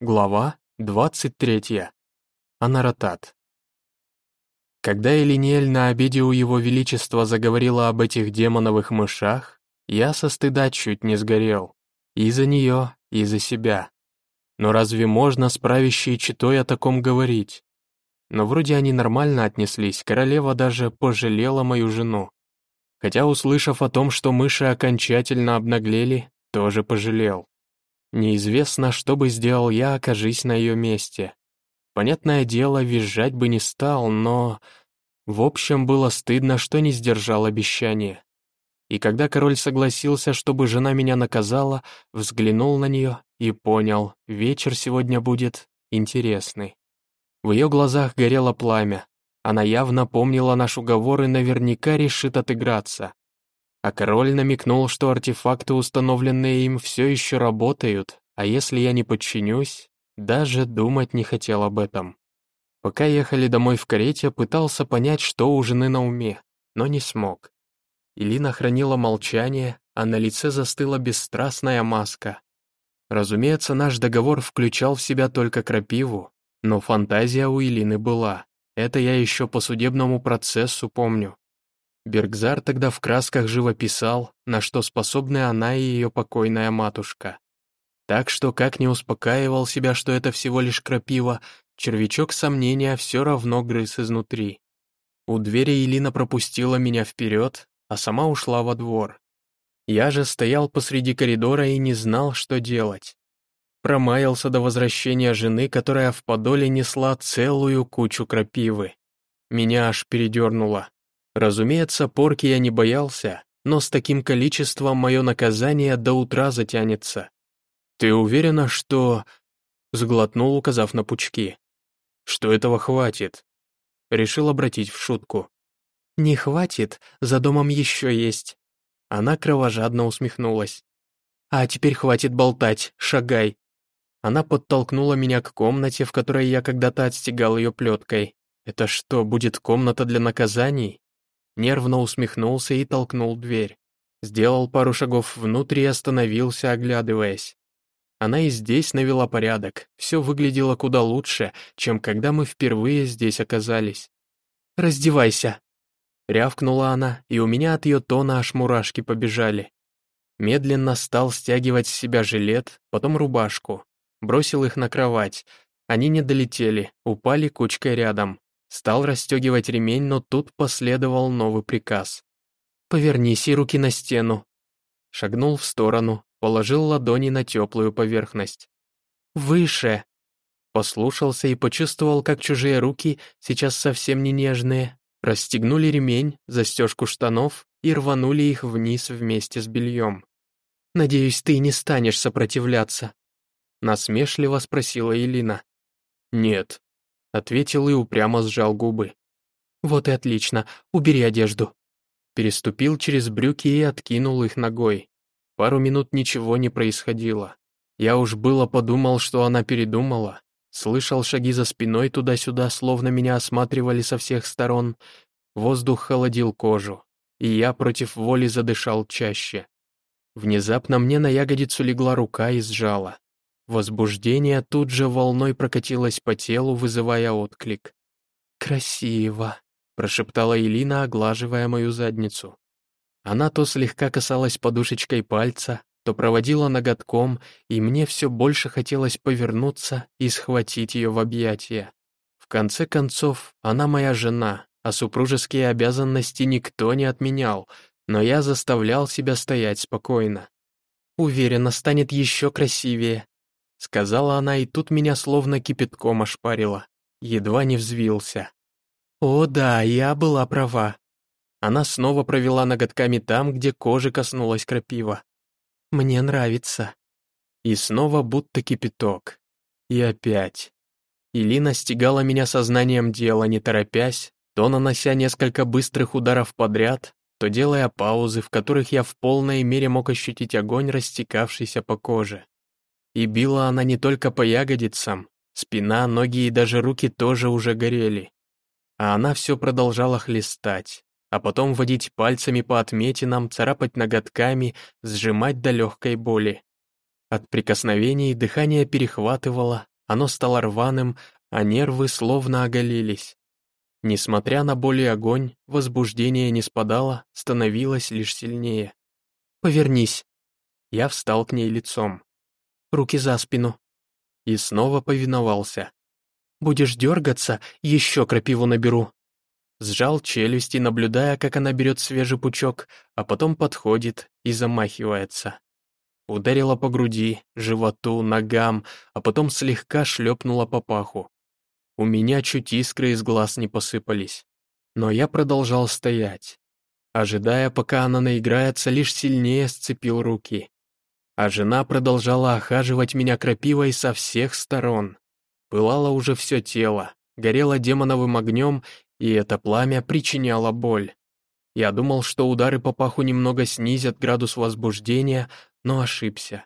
Глава 23. Анаратат. Когда Элиниэль на обеде у его величества заговорила об этих демоновых мышах, я со стыда чуть не сгорел. И за нее, и за себя. Но разве можно с правящей читой о таком говорить? Но вроде они нормально отнеслись, королева даже пожалела мою жену. Хотя, услышав о том, что мыши окончательно обнаглели, тоже пожалел. Неизвестно, что бы сделал я, окажись на ее месте. Понятное дело, визжать бы не стал, но... В общем, было стыдно, что не сдержал обещание. И когда король согласился, чтобы жена меня наказала, взглянул на нее и понял, вечер сегодня будет интересный. В ее глазах горело пламя. Она явно помнила наш уговор и наверняка решит отыграться а король намекнул, что артефакты, установленные им, все еще работают, а если я не подчинюсь, даже думать не хотел об этом. Пока ехали домой в карете, пытался понять, что у жены на уме, но не смог. Илина хранила молчание, а на лице застыла бесстрастная маска. Разумеется, наш договор включал в себя только крапиву, но фантазия у Илины была. Это я еще по судебному процессу помню. Бергзар тогда в красках живописал, на что способны она и ее покойная матушка. Так что, как не успокаивал себя, что это всего лишь крапива, червячок сомнения все равно грыз изнутри. У двери Елина пропустила меня вперед, а сама ушла во двор. Я же стоял посреди коридора и не знал, что делать. Промаялся до возвращения жены, которая в подоле несла целую кучу крапивы. Меня аж передернуло. Разумеется, порки я не боялся, но с таким количеством мое наказание до утра затянется. Ты уверена, что...» Сглотнул, указав на пучки. «Что этого хватит?» Решил обратить в шутку. «Не хватит, за домом еще есть». Она кровожадно усмехнулась. «А теперь хватит болтать, шагай». Она подтолкнула меня к комнате, в которой я когда-то отстегал ее плеткой. «Это что, будет комната для наказаний?» Нервно усмехнулся и толкнул дверь. Сделал пару шагов внутрь и остановился, оглядываясь. Она и здесь навела порядок, все выглядело куда лучше, чем когда мы впервые здесь оказались. «Раздевайся!» Рявкнула она, и у меня от ее тона аж мурашки побежали. Медленно стал стягивать с себя жилет, потом рубашку. Бросил их на кровать. Они не долетели, упали кучкой рядом. Стал расстегивать ремень, но тут последовал новый приказ. «Повернись и руки на стену». Шагнул в сторону, положил ладони на теплую поверхность. «Выше!» Послушался и почувствовал, как чужие руки, сейчас совсем не нежные, расстегнули ремень, застежку штанов и рванули их вниз вместе с бельем. «Надеюсь, ты не станешь сопротивляться?» Насмешливо спросила Элина. «Нет», Ответил и упрямо сжал губы. «Вот и отлично, убери одежду». Переступил через брюки и откинул их ногой. Пару минут ничего не происходило. Я уж было подумал, что она передумала. Слышал шаги за спиной туда-сюда, словно меня осматривали со всех сторон. Воздух холодил кожу, и я против воли задышал чаще. Внезапно мне на ягодицу легла рука и сжала. Возбуждение тут же волной прокатилось по телу, вызывая отклик. «Красиво», — прошептала Элина, оглаживая мою задницу. Она то слегка касалась подушечкой пальца, то проводила ноготком, и мне все больше хотелось повернуться и схватить ее в объятия. В конце концов, она моя жена, а супружеские обязанности никто не отменял, но я заставлял себя стоять спокойно. Уверена, станет еще красивее, Сказала она, и тут меня словно кипятком ошпарила. Едва не взвился. О да, я была права. Она снова провела ноготками там, где кожи коснулась крапива. Мне нравится. И снова будто кипяток. И опять. Илина стегала меня сознанием дела, не торопясь, то нанося несколько быстрых ударов подряд, то делая паузы, в которых я в полной мере мог ощутить огонь, растекавшийся по коже. И била она не только по ягодицам, спина, ноги и даже руки тоже уже горели. А она все продолжала хлестать, а потом водить пальцами по отметинам, царапать ноготками, сжимать до легкой боли. От прикосновений дыхание перехватывало, оно стало рваным, а нервы словно оголились. Несмотря на боль и огонь, возбуждение не спадало, становилось лишь сильнее. «Повернись». Я встал к ней лицом. «Руки за спину». И снова повиновался. «Будешь дергаться, еще крапиву наберу». Сжал челюсти, наблюдая, как она берет свежий пучок, а потом подходит и замахивается. Ударила по груди, животу, ногам, а потом слегка шлепнула по паху. У меня чуть искры из глаз не посыпались. Но я продолжал стоять. Ожидая, пока она наиграется, лишь сильнее сцепил руки. А жена продолжала охаживать меня крапивой со всех сторон. Пылало уже все тело, горело демоновым огнем, и это пламя причиняло боль. Я думал, что удары по паху немного снизят градус возбуждения, но ошибся.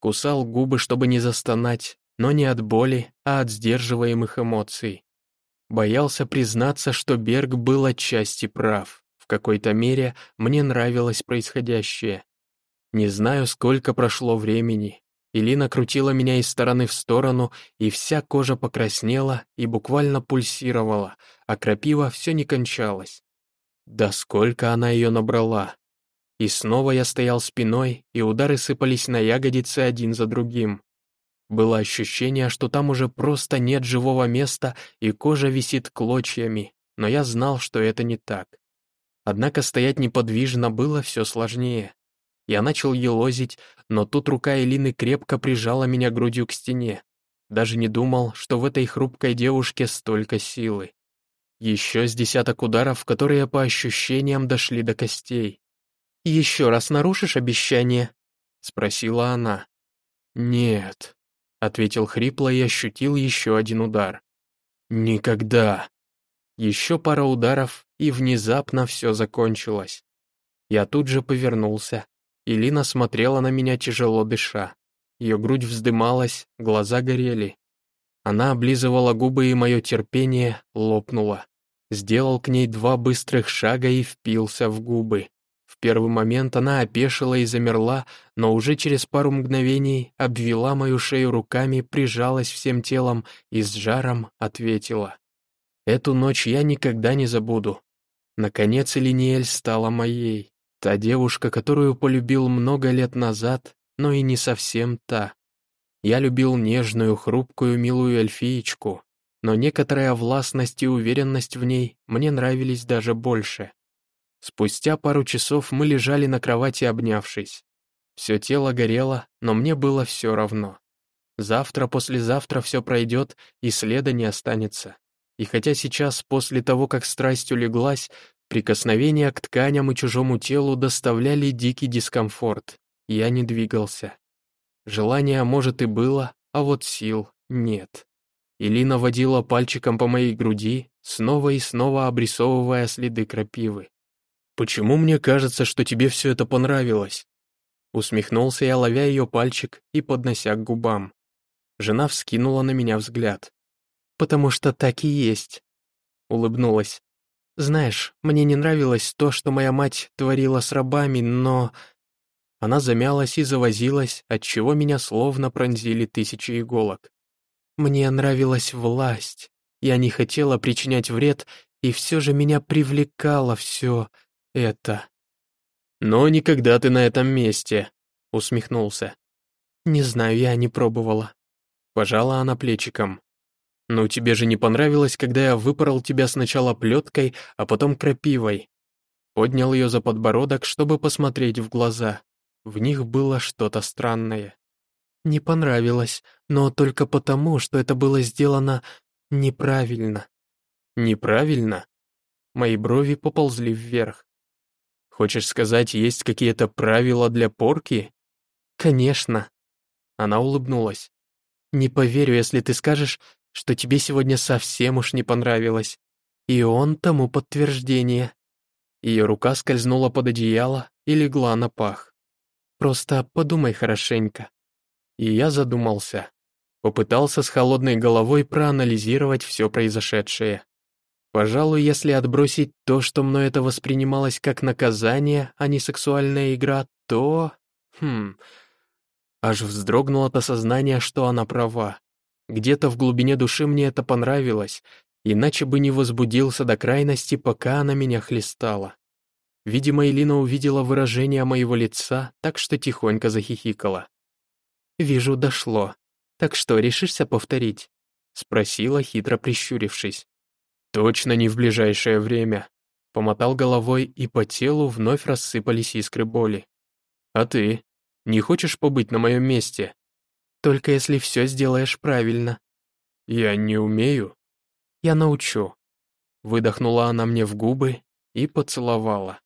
Кусал губы, чтобы не застонать, но не от боли, а от сдерживаемых эмоций. Боялся признаться, что Берг был отчасти прав. В какой-то мере мне нравилось происходящее. Не знаю, сколько прошло времени. Илина крутила меня из стороны в сторону, и вся кожа покраснела и буквально пульсировала, а крапива все не кончалась. Да сколько она ее набрала! И снова я стоял спиной, и удары сыпались на ягодицы один за другим. Было ощущение, что там уже просто нет живого места, и кожа висит клочьями, но я знал, что это не так. Однако стоять неподвижно было все сложнее. Я начал елозить, но тут рука Элины крепко прижала меня грудью к стене. Даже не думал, что в этой хрупкой девушке столько силы. Еще с десяток ударов, которые по ощущениям дошли до костей. «Еще раз нарушишь обещание?» — спросила она. «Нет», — ответил хрипло и ощутил еще один удар. «Никогда». Еще пара ударов, и внезапно все закончилось. Я тут же повернулся. Илина смотрела на меня, тяжело дыша. Ее грудь вздымалась, глаза горели. Она облизывала губы, и мое терпение лопнуло. Сделал к ней два быстрых шага и впился в губы. В первый момент она опешила и замерла, но уже через пару мгновений обвела мою шею руками, прижалась всем телом и с жаром ответила. Эту ночь я никогда не забуду. Наконец Элиниэль стала моей. Та девушка, которую полюбил много лет назад, но и не совсем та. Я любил нежную, хрупкую, милую эльфиечку, но некоторая властность и уверенность в ней мне нравились даже больше. Спустя пару часов мы лежали на кровати, обнявшись. Все тело горело, но мне было все равно. Завтра, послезавтра все пройдет, и следа не останется. И хотя сейчас, после того, как страсть улеглась, прикосновения к тканям и чужому телу доставляли дикий дискомфорт, я не двигался. Желание, может, и было, а вот сил нет. Илина водила пальчиком по моей груди, снова и снова обрисовывая следы крапивы. «Почему мне кажется, что тебе все это понравилось?» Усмехнулся я, ловя ее пальчик и поднося к губам. Жена вскинула на меня взгляд. «Потому что так и есть», — улыбнулась. «Знаешь, мне не нравилось то, что моя мать творила с рабами, но...» Она замялась и завозилась, отчего меня словно пронзили тысячи иголок. «Мне нравилась власть. Я не хотела причинять вред, и все же меня привлекало все это. «Но никогда ты на этом месте», — усмехнулся. «Не знаю, я не пробовала». Пожала она плечиком. «Ну тебе же не понравилось, когда я выпорол тебя сначала плеткой, а потом крапивой». Поднял ее за подбородок, чтобы посмотреть в глаза. В них было что-то странное. «Не понравилось, но только потому, что это было сделано неправильно». «Неправильно?» Мои брови поползли вверх. Хочешь сказать, есть какие-то правила для порки? Конечно. Она улыбнулась. Не поверю, если ты скажешь, что тебе сегодня совсем уж не понравилось. И он тому подтверждение. Ее рука скользнула под одеяло и легла на пах. Просто подумай хорошенько. И я задумался. Попытался с холодной головой проанализировать все произошедшее. Пожалуй, если отбросить то, что мной это воспринималось как наказание, а не сексуальная игра, то... Хм... Аж вздрогнул от осознания, что она права. Где-то в глубине души мне это понравилось, иначе бы не возбудился до крайности, пока она меня хлестала. Видимо, Элина увидела выражение моего лица, так что тихонько захихикала. «Вижу, дошло. Так что, решишься повторить?» — спросила, хитро прищурившись. «Точно не в ближайшее время», — помотал головой, и по телу вновь рассыпались искры боли. «А ты? Не хочешь побыть на моем месте?» «Только если все сделаешь правильно». «Я не умею». «Я научу». Выдохнула она мне в губы и поцеловала.